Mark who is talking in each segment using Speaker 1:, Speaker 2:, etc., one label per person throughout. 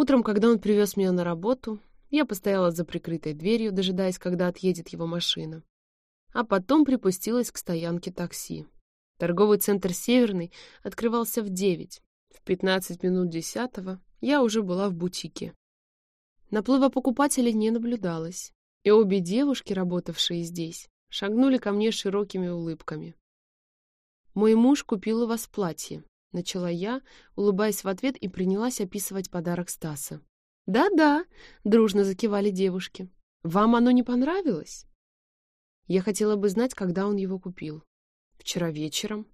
Speaker 1: Утром, когда он привез меня на работу, я постояла за прикрытой дверью, дожидаясь, когда отъедет его машина. А потом припустилась к стоянке такси. Торговый центр «Северный» открывался в девять. В пятнадцать минут десятого я уже была в бутике. Наплыва покупателей не наблюдалось, и обе девушки, работавшие здесь, шагнули ко мне широкими улыбками. «Мой муж купил у вас платье», — начала я, улыбаясь в ответ и принялась описывать подарок Стаса. «Да-да», — дружно закивали девушки. «Вам оно не понравилось?» Я хотела бы знать, когда он его купил. Вчера вечером.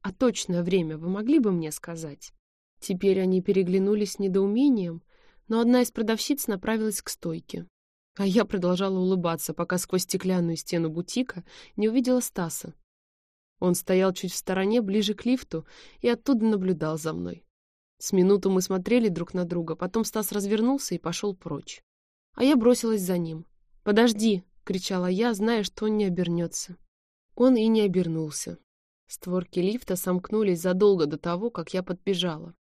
Speaker 1: А точное время вы могли бы мне сказать? Теперь они переглянулись с недоумением, но одна из продавщиц направилась к стойке. А я продолжала улыбаться, пока сквозь стеклянную стену бутика не увидела Стаса. Он стоял чуть в стороне, ближе к лифту, и оттуда наблюдал за мной. С минуту мы смотрели друг на друга, потом Стас развернулся и пошел прочь. А я бросилась за ним. «Подожди!» — кричала я, зная, что он не обернется. Он и не обернулся. Створки лифта сомкнулись задолго до того, как я подбежала.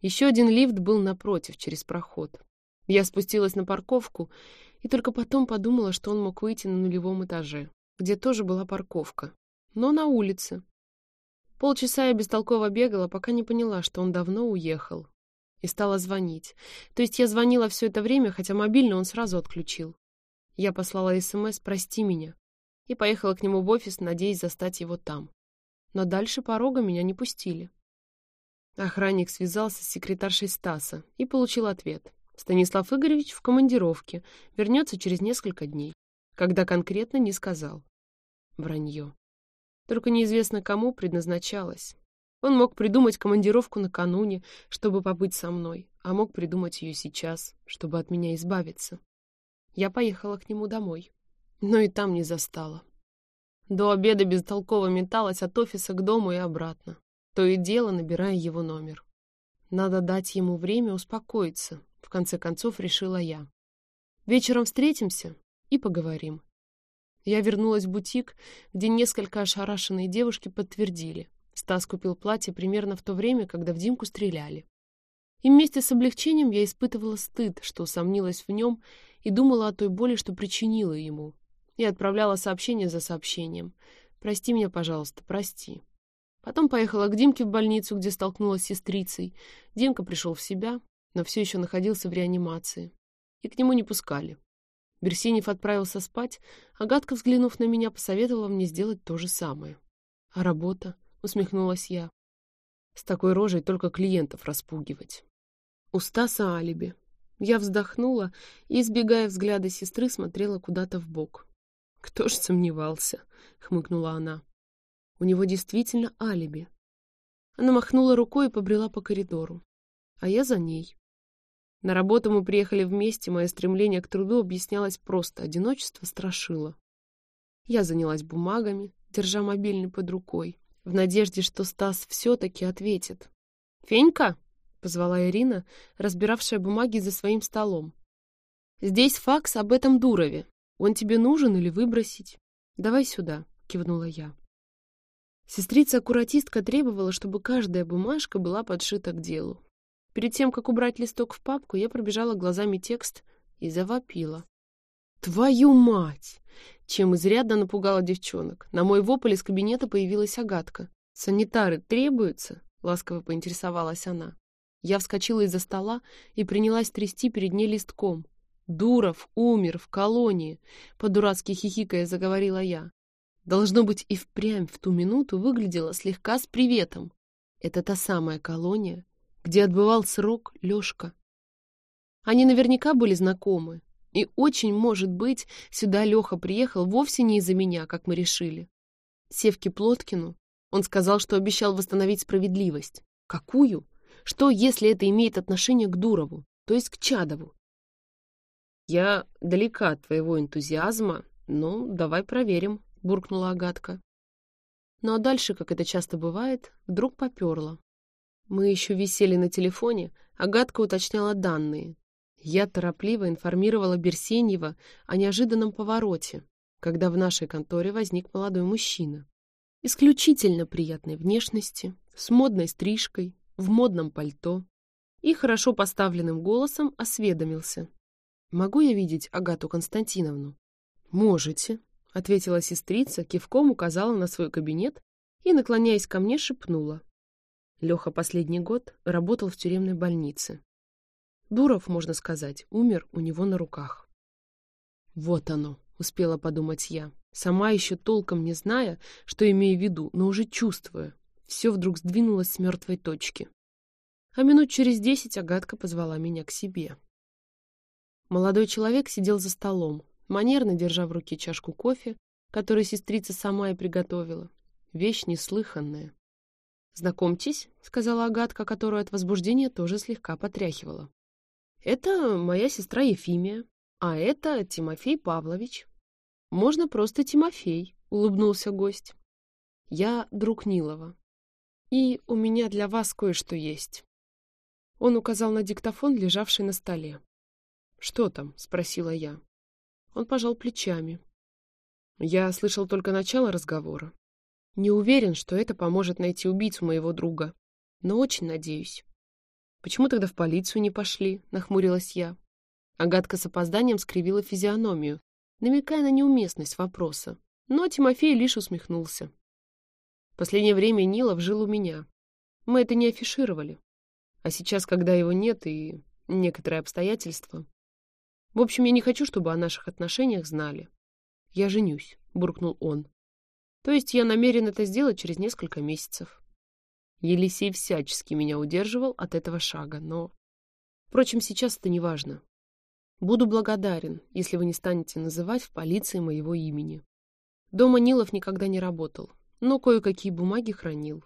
Speaker 1: Еще один лифт был напротив, через проход. Я спустилась на парковку и только потом подумала, что он мог выйти на нулевом этаже, где тоже была парковка, но на улице. Полчаса я бестолково бегала, пока не поняла, что он давно уехал. И стала звонить. То есть я звонила все это время, хотя мобильный он сразу отключил. Я послала СМС «Прости меня» и поехала к нему в офис, надеясь застать его там. Но дальше порога меня не пустили. Охранник связался с секретаршей Стаса и получил ответ. Станислав Игоревич в командировке, вернется через несколько дней. Когда конкретно, не сказал. Вранье. Только неизвестно, кому предназначалось. Он мог придумать командировку накануне, чтобы побыть со мной, а мог придумать ее сейчас, чтобы от меня избавиться. Я поехала к нему домой но и там не застала. До обеда бестолково металась от офиса к дому и обратно, то и дело набирая его номер. Надо дать ему время успокоиться, в конце концов решила я. Вечером встретимся и поговорим. Я вернулась в бутик, где несколько ошарашенные девушки подтвердили. Стас купил платье примерно в то время, когда в Димку стреляли. И вместе с облегчением я испытывала стыд, что усомнилась в нем и думала о той боли, что причинила ему, и отправляла сообщение за сообщением. «Прости меня, пожалуйста, прости». Потом поехала к Димке в больницу, где столкнулась с сестрицей. Димка пришел в себя, но все еще находился в реанимации. И к нему не пускали. Берсинев отправился спать, а Гатка, взглянув на меня, посоветовала мне сделать то же самое. «А работа?» — усмехнулась я. «С такой рожей только клиентов распугивать». У Стаса алиби. Я вздохнула и, избегая взгляда сестры, смотрела куда-то в бок. «Кто ж сомневался?» — хмыкнула она. «У него действительно алиби». Она махнула рукой и побрела по коридору. А я за ней. На работу мы приехали вместе, мое стремление к труду объяснялось просто, одиночество страшило. Я занялась бумагами, держа мобильный под рукой, в надежде, что Стас все-таки ответит. «Фенька!» — позвала Ирина, разбиравшая бумаги за своим столом. «Здесь факс об этом Дурове. Он тебе нужен или выбросить? Давай сюда, кивнула я. Сестрица-аккуратистка требовала, чтобы каждая бумажка была подшита к делу. Перед тем, как убрать листок в папку, я пробежала глазами текст и завопила. «Твою мать!» Чем изрядно напугала девчонок. На мой вопль из кабинета появилась Агатка. «Санитары требуются?» — ласково поинтересовалась она. Я вскочила из-за стола и принялась трясти перед ней листком. Дуров умер в колонии, по-дурацки хихикая заговорила я. Должно быть, и впрямь в ту минуту выглядела слегка с приветом. Это та самая колония, где отбывал срок Лёшка. Они наверняка были знакомы, и очень, может быть, сюда Лёха приехал вовсе не из-за меня, как мы решили. Севке Плоткину он сказал, что обещал восстановить справедливость. Какую? Что, если это имеет отношение к Дурову, то есть к Чадову? «Я далека от твоего энтузиазма, но давай проверим», — буркнула Агатка. Ну а дальше, как это часто бывает, вдруг поперло. Мы еще висели на телефоне, Агатка уточняла данные. Я торопливо информировала Берсеньева о неожиданном повороте, когда в нашей конторе возник молодой мужчина. Исключительно приятной внешности, с модной стрижкой, в модном пальто. и хорошо поставленным голосом осведомился. «Могу я видеть Агату Константиновну?» «Можете», — ответила сестрица, кивком указала на свой кабинет и, наклоняясь ко мне, шепнула. Леха последний год работал в тюремной больнице. Дуров, можно сказать, умер у него на руках. «Вот оно», — успела подумать я, сама еще толком не зная, что имею в виду, но уже чувствуя. Все вдруг сдвинулось с мертвой точки. А минут через десять Агатка позвала меня к себе. Молодой человек сидел за столом, манерно держа в руке чашку кофе, которую сестрица сама и приготовила. Вещь неслыханная. «Знакомьтесь», — сказала Агатка, которую от возбуждения тоже слегка потряхивала. «Это моя сестра Ефимия, а это Тимофей Павлович». «Можно просто Тимофей», — улыбнулся гость. «Я друг Нилова. И у меня для вас кое-что есть». Он указал на диктофон, лежавший на столе. «Что там?» — спросила я. Он пожал плечами. Я слышал только начало разговора. Не уверен, что это поможет найти убийцу моего друга, но очень надеюсь. Почему тогда в полицию не пошли? Нахмурилась я. Агатка с опозданием скривила физиономию, намекая на неуместность вопроса, но Тимофей лишь усмехнулся. Последнее время Нилов жил у меня. Мы это не афишировали. А сейчас, когда его нет и некоторые обстоятельства... В общем, я не хочу, чтобы о наших отношениях знали. Я женюсь, буркнул он. То есть я намерен это сделать через несколько месяцев. Елисей всячески меня удерживал от этого шага, но... Впрочем, сейчас это не важно. Буду благодарен, если вы не станете называть в полиции моего имени. Дома Нилов никогда не работал, но кое-какие бумаги хранил.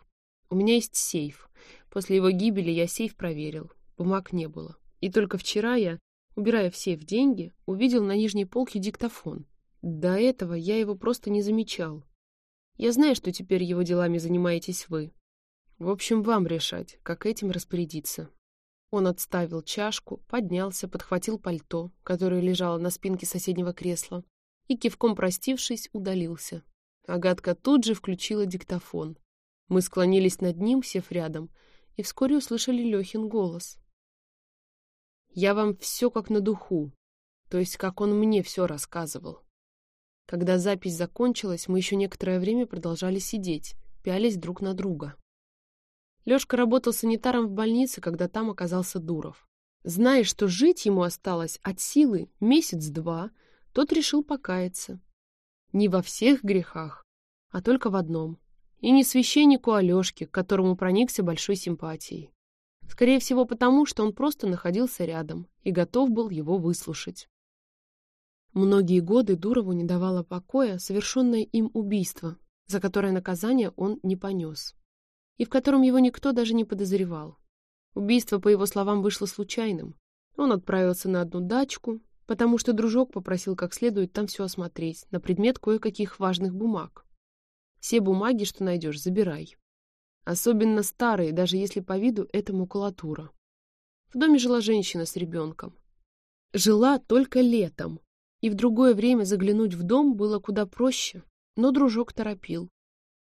Speaker 1: У меня есть сейф. После его гибели я сейф проверил. Бумаг не было. И только вчера я, убирая в сейф деньги, увидел на нижней полке диктофон. До этого я его просто не замечал. Я знаю, что теперь его делами занимаетесь вы. В общем, вам решать, как этим распорядиться. Он отставил чашку, поднялся, подхватил пальто, которое лежало на спинке соседнего кресла, и, кивком простившись, удалился. Агатка тут же включила диктофон. Мы склонились над ним, сев рядом, и вскоре услышали Лехин голос. «Я вам все как на духу, то есть как он мне все рассказывал. Когда запись закончилась, мы еще некоторое время продолжали сидеть, пялись друг на друга. Лёшка работал санитаром в больнице, когда там оказался Дуров. Зная, что жить ему осталось от силы месяц-два, тот решил покаяться. Не во всех грехах, а только в одном. И не священнику Алёшке, к которому проникся большой симпатией. Скорее всего, потому, что он просто находился рядом и готов был его выслушать. Многие годы Дурову не давало покоя совершенное им убийство, за которое наказание он не понес, и в котором его никто даже не подозревал. Убийство, по его словам, вышло случайным. Он отправился на одну дачку, потому что дружок попросил как следует там все осмотреть на предмет кое-каких важных бумаг. Все бумаги, что найдешь, забирай. Особенно старые, даже если по виду это макулатура. В доме жила женщина с ребенком. Жила только летом, и в другое время заглянуть в дом было куда проще, но дружок торопил.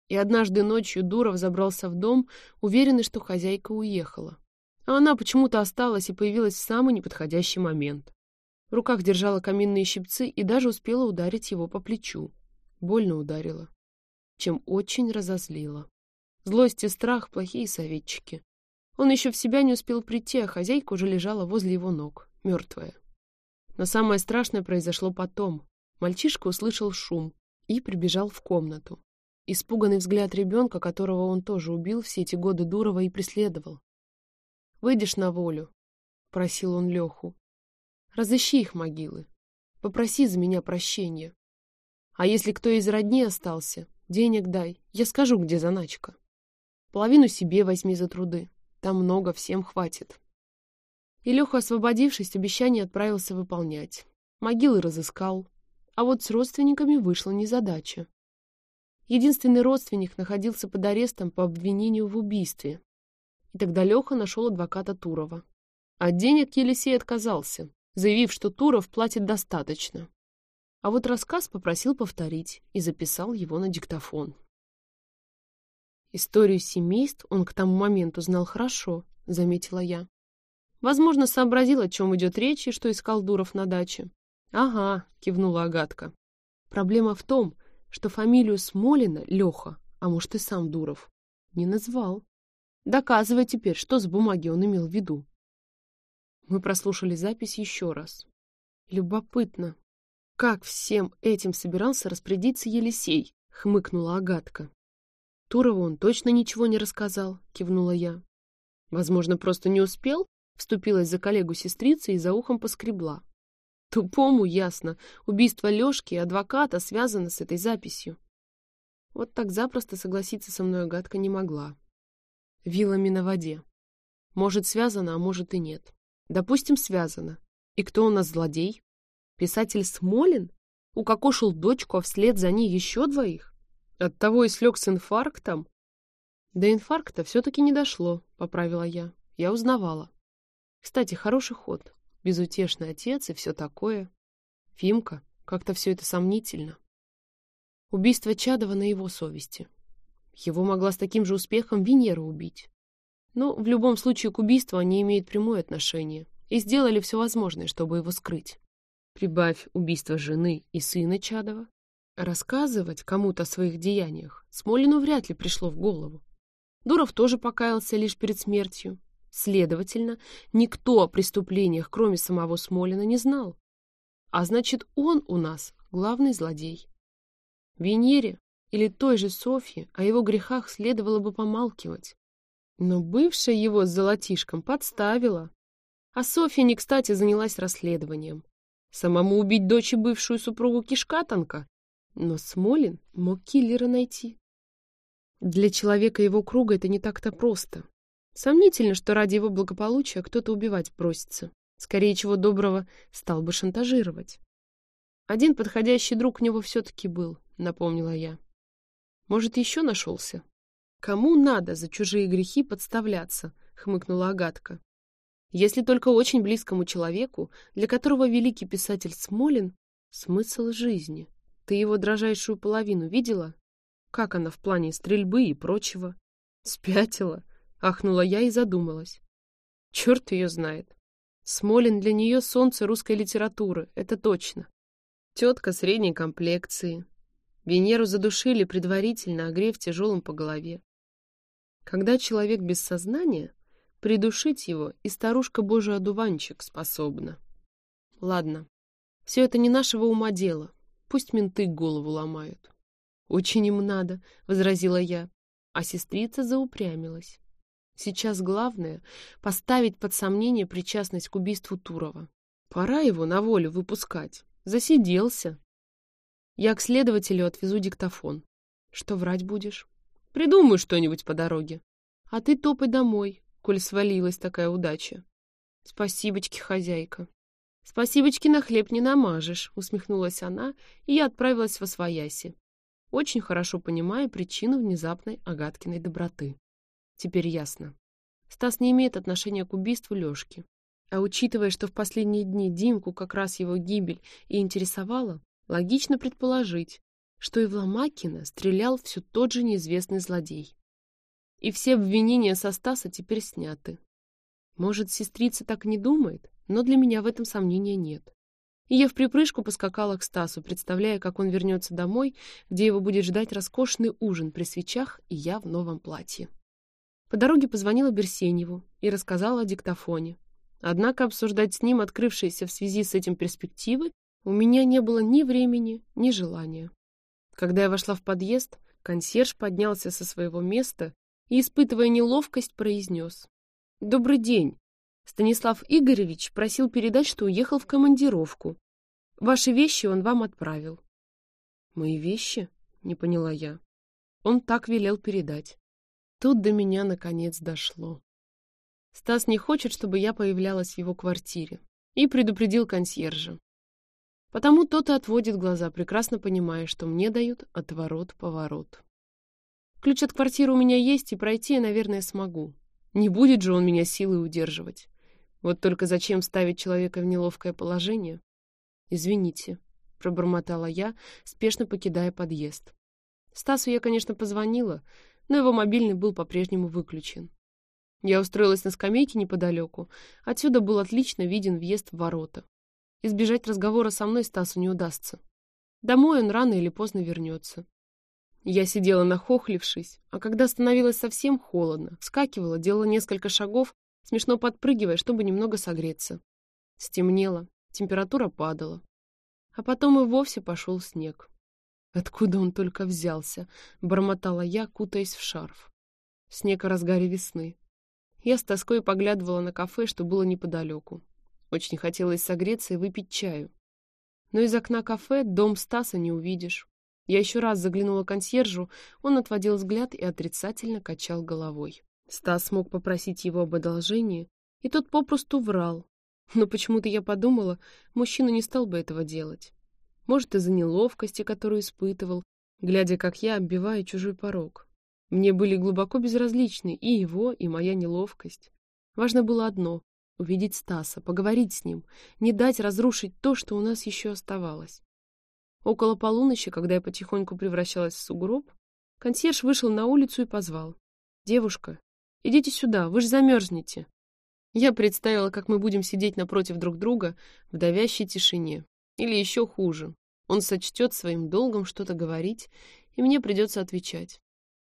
Speaker 1: И однажды ночью Дуров забрался в дом, уверенный, что хозяйка уехала. А она почему-то осталась и появилась в самый неподходящий момент. В руках держала каминные щипцы и даже успела ударить его по плечу. Больно ударила, чем очень разозлила. Злость и страх — плохие советчики. Он еще в себя не успел прийти, а хозяйка уже лежала возле его ног, мертвая. Но самое страшное произошло потом. Мальчишка услышал шум и прибежал в комнату. Испуганный взгляд ребенка, которого он тоже убил все эти годы Дурова и преследовал. «Выйдешь на волю?» — просил он Леху. «Разыщи их могилы. Попроси за меня прощения. А если кто из родни остался, денег дай, я скажу, где заначка. Половину себе возьми за труды, там много, всем хватит». И Леха, освободившись, обещание отправился выполнять. Могилы разыскал. А вот с родственниками вышла незадача. Единственный родственник находился под арестом по обвинению в убийстве. И тогда Леха нашел адвоката Турова. От денег Елисей отказался, заявив, что Туров платит достаточно. А вот рассказ попросил повторить и записал его на диктофон. Историю семейств он к тому моменту знал хорошо, заметила я. Возможно, сообразил, о чем идет речь и что искал Дуров на даче. «Ага», — кивнула Агатка. «Проблема в том, что фамилию Смолина Леха, а может и сам Дуров, не назвал. Доказывай теперь, что с бумаги он имел в виду». Мы прослушали запись еще раз. Любопытно, как всем этим собирался распорядиться Елисей, хмыкнула Агатка. Турову он точно ничего не рассказал, кивнула я. Возможно, просто не успел, вступилась за коллегу сестрица и за ухом поскребла. Тупому ясно, убийство Лёшки и адвоката связано с этой записью. Вот так запросто согласиться со мной Агатка не могла. Вилами на воде. Может, связано, а может и нет. Допустим, связано. И кто у нас злодей? Писатель Смолин? Укокошил дочку, а вслед за ней еще двоих? Оттого и слег с инфарктом? До инфаркта все-таки не дошло, поправила я. Я узнавала. Кстати, хороший ход. Безутешный отец и все такое. Фимка, как-то все это сомнительно. Убийство Чадова на его совести. Его могла с таким же успехом Венера убить. Но в любом случае к убийству они имеют прямое отношение и сделали все возможное, чтобы его скрыть. Прибавь убийство жены и сына Чадова. Рассказывать кому-то о своих деяниях Смолину вряд ли пришло в голову. Дуров тоже покаялся лишь перед смертью. Следовательно, никто о преступлениях, кроме самого Смолина, не знал. А значит, он у нас главный злодей. Венере или той же Софье о его грехах следовало бы помалкивать. Но бывшая его с золотишком подставила. А Софья не кстати занялась расследованием. Самому убить дочь и бывшую супругу кишка тонка. Но Смолин мог киллера найти. Для человека его круга это не так-то просто. Сомнительно, что ради его благополучия кто-то убивать просится. Скорее, чего доброго, стал бы шантажировать. Один подходящий друг у него все-таки был, напомнила я. Может, еще нашелся? «Кому надо за чужие грехи подставляться?» — хмыкнула Агатка. «Если только очень близкому человеку, для которого великий писатель Смолин — смысл жизни. Ты его дрожайшую половину видела? Как она в плане стрельбы и прочего?» «Спятила», — ахнула я и задумалась. «Черт ее знает. Смолин для нее солнце русской литературы, это точно. Тетка средней комплекции. Венеру задушили предварительно, огрев тяжелым по голове. Когда человек без сознания, придушить его и старушка Божий одуванчик способна. Ладно, все это не нашего ума дело. Пусть менты голову ломают. Очень им надо, — возразила я, а сестрица заупрямилась. Сейчас главное — поставить под сомнение причастность к убийству Турова. Пора его на волю выпускать. Засиделся. Я к следователю отвезу диктофон. Что врать будешь? Придумаю что-нибудь по дороге. А ты топай домой, коль свалилась такая удача. Спасибочки, хозяйка. Спасибочки на хлеб не намажешь, усмехнулась она, и я отправилась во свояси. Очень хорошо понимаю причину внезапной Агаткиной доброты. Теперь ясно. Стас не имеет отношения к убийству Лёшки. А учитывая, что в последние дни Димку как раз его гибель и интересовала, логично предположить, что и в Ломакина стрелял все тот же неизвестный злодей. И все обвинения со Стаса теперь сняты. Может, сестрица так не думает, но для меня в этом сомнения нет. И я в припрыжку поскакала к Стасу, представляя, как он вернется домой, где его будет ждать роскошный ужин при свечах и я в новом платье. По дороге позвонила Берсеньеву и рассказала о диктофоне. Однако обсуждать с ним открывшиеся в связи с этим перспективы у меня не было ни времени, ни желания. Когда я вошла в подъезд, консьерж поднялся со своего места и, испытывая неловкость, произнес. «Добрый день. Станислав Игоревич просил передать, что уехал в командировку. Ваши вещи он вам отправил». «Мои вещи?» — не поняла я. Он так велел передать. Тут до меня наконец дошло. Стас не хочет, чтобы я появлялась в его квартире, и предупредил консьержа. Потому тот и отводит глаза, прекрасно понимая, что мне дают отворот-поворот. Ключ от квартиры у меня есть, и пройти я, наверное, смогу. Не будет же он меня силой удерживать. Вот только зачем ставить человека в неловкое положение? Извините, пробормотала я, спешно покидая подъезд. Стасу я, конечно, позвонила, но его мобильный был по-прежнему выключен. Я устроилась на скамейке неподалеку. Отсюда был отлично виден въезд в ворота. Избежать разговора со мной Стасу не удастся. Домой он рано или поздно вернется. Я сидела нахохлившись, а когда становилось совсем холодно, вскакивала, делала несколько шагов, смешно подпрыгивая, чтобы немного согреться. Стемнело, температура падала. А потом и вовсе пошел снег. Откуда он только взялся, бормотала я, кутаясь в шарф. Снег о разгаре весны. Я с тоской поглядывала на кафе, что было неподалеку. Очень хотелось согреться и выпить чаю. Но из окна кафе дом Стаса не увидишь. Я еще раз заглянула консьержу, он отводил взгляд и отрицательно качал головой. Стас смог попросить его об одолжении, и тот попросту врал. Но почему-то я подумала, мужчина не стал бы этого делать. Может, из-за неловкости, которую испытывал, глядя, как я оббиваю чужой порог. Мне были глубоко безразличны и его, и моя неловкость. Важно было одно — увидеть Стаса, поговорить с ним, не дать разрушить то, что у нас еще оставалось. Около полуночи, когда я потихоньку превращалась в сугроб, консьерж вышел на улицу и позвал. «Девушка, идите сюда, вы же замерзнете». Я представила, как мы будем сидеть напротив друг друга в давящей тишине. Или еще хуже. Он сочтет своим долгом что-то говорить, и мне придется отвечать.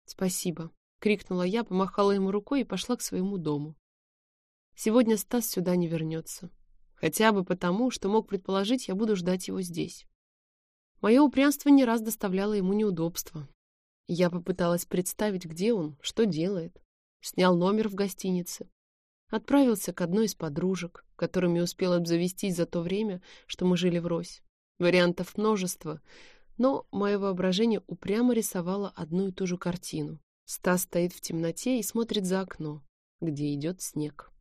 Speaker 1: «Спасибо», — крикнула я, помахала ему рукой и пошла к своему дому. Сегодня Стас сюда не вернется. Хотя бы потому, что мог предположить, я буду ждать его здесь. Мое упрямство не раз доставляло ему неудобства. Я попыталась представить, где он, что делает. Снял номер в гостинице. Отправился к одной из подружек, которыми успел обзавестись за то время, что мы жили врозь. Вариантов множество, но мое воображение упрямо рисовало одну и ту же картину. Стас стоит в темноте и смотрит за окно, где идет снег.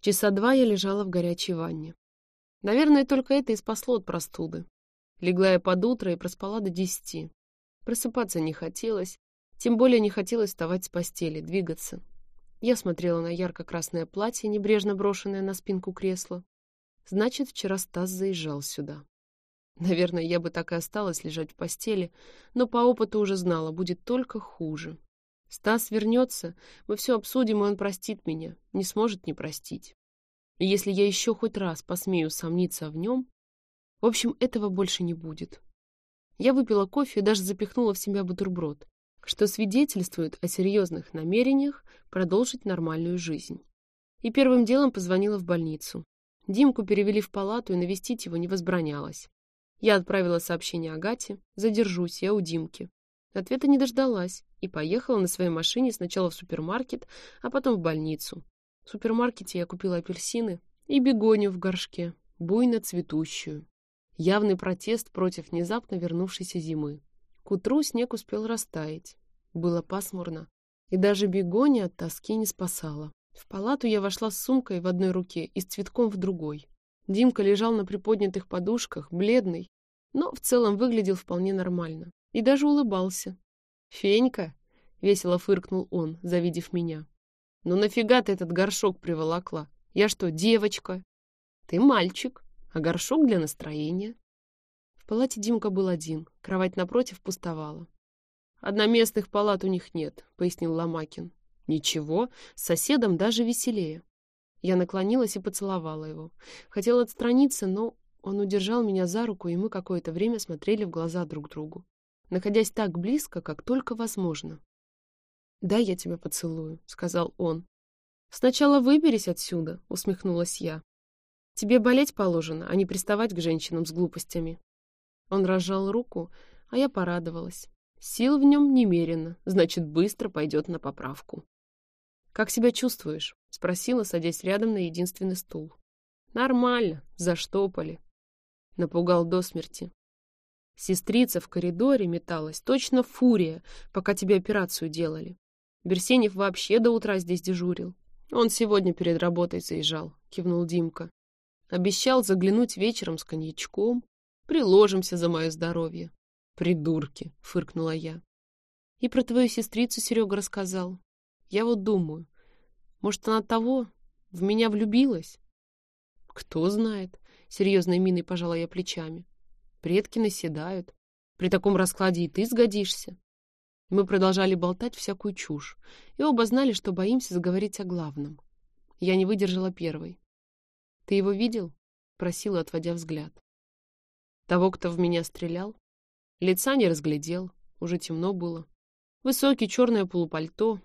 Speaker 1: Часа два я лежала в горячей ванне. Наверное, только это и спасло от простуды. Легла я под утро и проспала до десяти. Просыпаться не хотелось, тем более не хотелось вставать с постели, двигаться. Я смотрела на ярко-красное платье, небрежно брошенное на спинку кресла. Значит, вчера Стас заезжал сюда. Наверное, я бы так и осталась лежать в постели, но по опыту уже знала, будет только хуже. Стас вернется, мы все обсудим, и он простит меня, не сможет не простить. И если я еще хоть раз посмею сомниться в нем, в общем, этого больше не будет. Я выпила кофе и даже запихнула в себя бутерброд, что свидетельствует о серьезных намерениях продолжить нормальную жизнь. И первым делом позвонила в больницу. Димку перевели в палату, и навестить его не возбранялось. Я отправила сообщение Агате «Задержусь, я у Димки». Ответа не дождалась и поехала на своей машине сначала в супермаркет, а потом в больницу. В супермаркете я купила апельсины и бегонию в горшке, буйно цветущую. Явный протест против внезапно вернувшейся зимы. К утру снег успел растаять. Было пасмурно, и даже бегония от тоски не спасала. В палату я вошла с сумкой в одной руке и с цветком в другой. Димка лежал на приподнятых подушках, бледный, но в целом выглядел вполне нормально. И даже улыбался. «Фенька!» — весело фыркнул он, завидев меня. «Ну нафига ты этот горшок приволокла? Я что, девочка?» «Ты мальчик, а горшок для настроения». Палате Димка был один, кровать напротив пустовала. «Одноместных палат у них нет», — пояснил Ломакин. «Ничего, с соседом даже веселее». Я наклонилась и поцеловала его. Хотела отстраниться, но он удержал меня за руку, и мы какое-то время смотрели в глаза друг другу, находясь так близко, как только возможно. «Да, я тебя поцелую», — сказал он. «Сначала выберись отсюда», — усмехнулась я. «Тебе болеть положено, а не приставать к женщинам с глупостями». Он разжал руку, а я порадовалась. Сил в нем немерено, значит, быстро пойдет на поправку. «Как себя чувствуешь?» — спросила, садясь рядом на единственный стул. «Нормально, заштопали». Напугал до смерти. Сестрица в коридоре металась, точно фурия, пока тебе операцию делали. Берсенев вообще до утра здесь дежурил. Он сегодня перед работой заезжал, кивнул Димка. Обещал заглянуть вечером с коньячком. Приложимся за мое здоровье. Придурки, фыркнула я. И про твою сестрицу Серега рассказал. Я вот думаю, может, она того в меня влюбилась? Кто знает, серьезной миной пожала я плечами. Предки наседают. При таком раскладе и ты сгодишься. Мы продолжали болтать всякую чушь, и оба знали, что боимся заговорить о главном. Я не выдержала первой. «Ты его видел?» — просила, отводя взгляд. Того, кто в меня стрелял? Лица не разглядел, уже темно было. Высокий черное полупальто.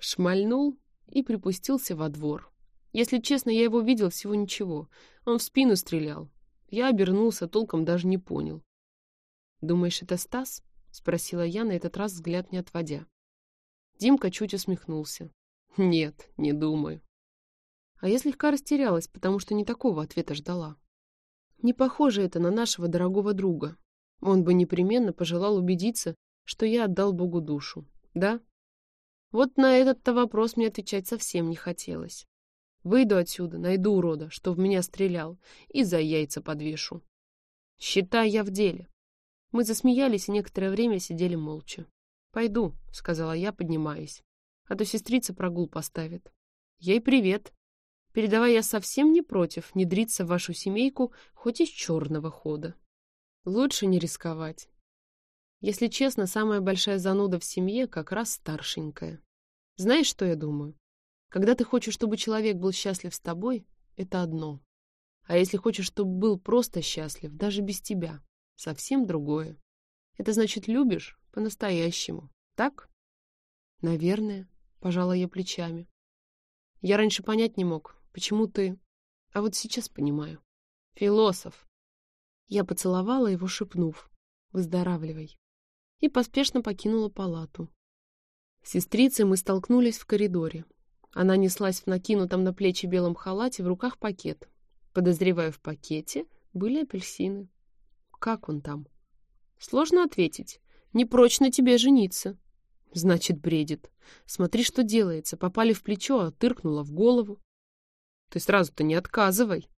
Speaker 1: Шмальнул и припустился во двор. Если честно, я его видел всего ничего. Он в спину стрелял. Я обернулся, толком даже не понял. «Думаешь, это Стас?» — спросила я, на этот раз взгляд не отводя. Димка чуть усмехнулся. «Нет, не думаю». А я слегка растерялась, потому что не такого ответа ждала. Не похоже это на нашего дорогого друга. Он бы непременно пожелал убедиться, что я отдал Богу душу. Да? Вот на этот-то вопрос мне отвечать совсем не хотелось. Выйду отсюда, найду урода, что в меня стрелял, и за яйца подвешу. Считай, я в деле. Мы засмеялись и некоторое время сидели молча. «Пойду», — сказала я, поднимаясь. «А то сестрица прогул поставит». «Ей привет», Передавай, я совсем не против внедриться в вашу семейку хоть из черного хода. Лучше не рисковать. Если честно, самая большая зануда в семье как раз старшенькая. Знаешь, что я думаю? Когда ты хочешь, чтобы человек был счастлив с тобой, это одно. А если хочешь, чтобы был просто счастлив, даже без тебя, совсем другое. Это значит, любишь по-настоящему, так? Наверное, пожала я плечами. Я раньше понять не мог, Почему ты... А вот сейчас понимаю. Философ. Я поцеловала его, шепнув. Выздоравливай. И поспешно покинула палату. С сестрицей мы столкнулись в коридоре. Она неслась в накинутом на плечи белом халате, в руках пакет. Подозревая в пакете, были апельсины. Как он там? Сложно ответить. Не прочь на тебе жениться. Значит, бредит. Смотри, что делается. Попали в плечо, а тыркнула в голову. Ты сразу-то не отказывай.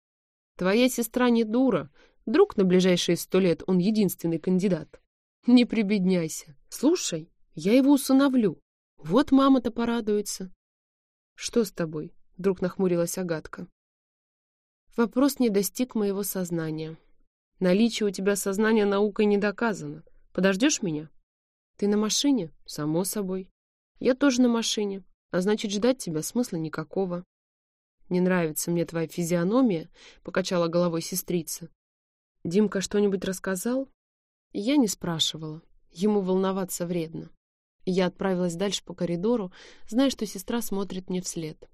Speaker 1: Твоя сестра не дура. Вдруг на ближайшие сто лет он единственный кандидат. Не прибедняйся. Слушай, я его усыновлю. Вот мама-то порадуется. Что с тобой? Вдруг нахмурилась Агатка. Вопрос не достиг моего сознания. Наличие у тебя сознания наукой не доказано. Подождешь меня? Ты на машине? Само собой. Я тоже на машине. А значит, ждать тебя смысла никакого. «Не нравится мне твоя физиономия», — покачала головой сестрица. «Димка что-нибудь рассказал?» Я не спрашивала. Ему волноваться вредно. Я отправилась дальше по коридору, зная, что сестра смотрит мне вслед.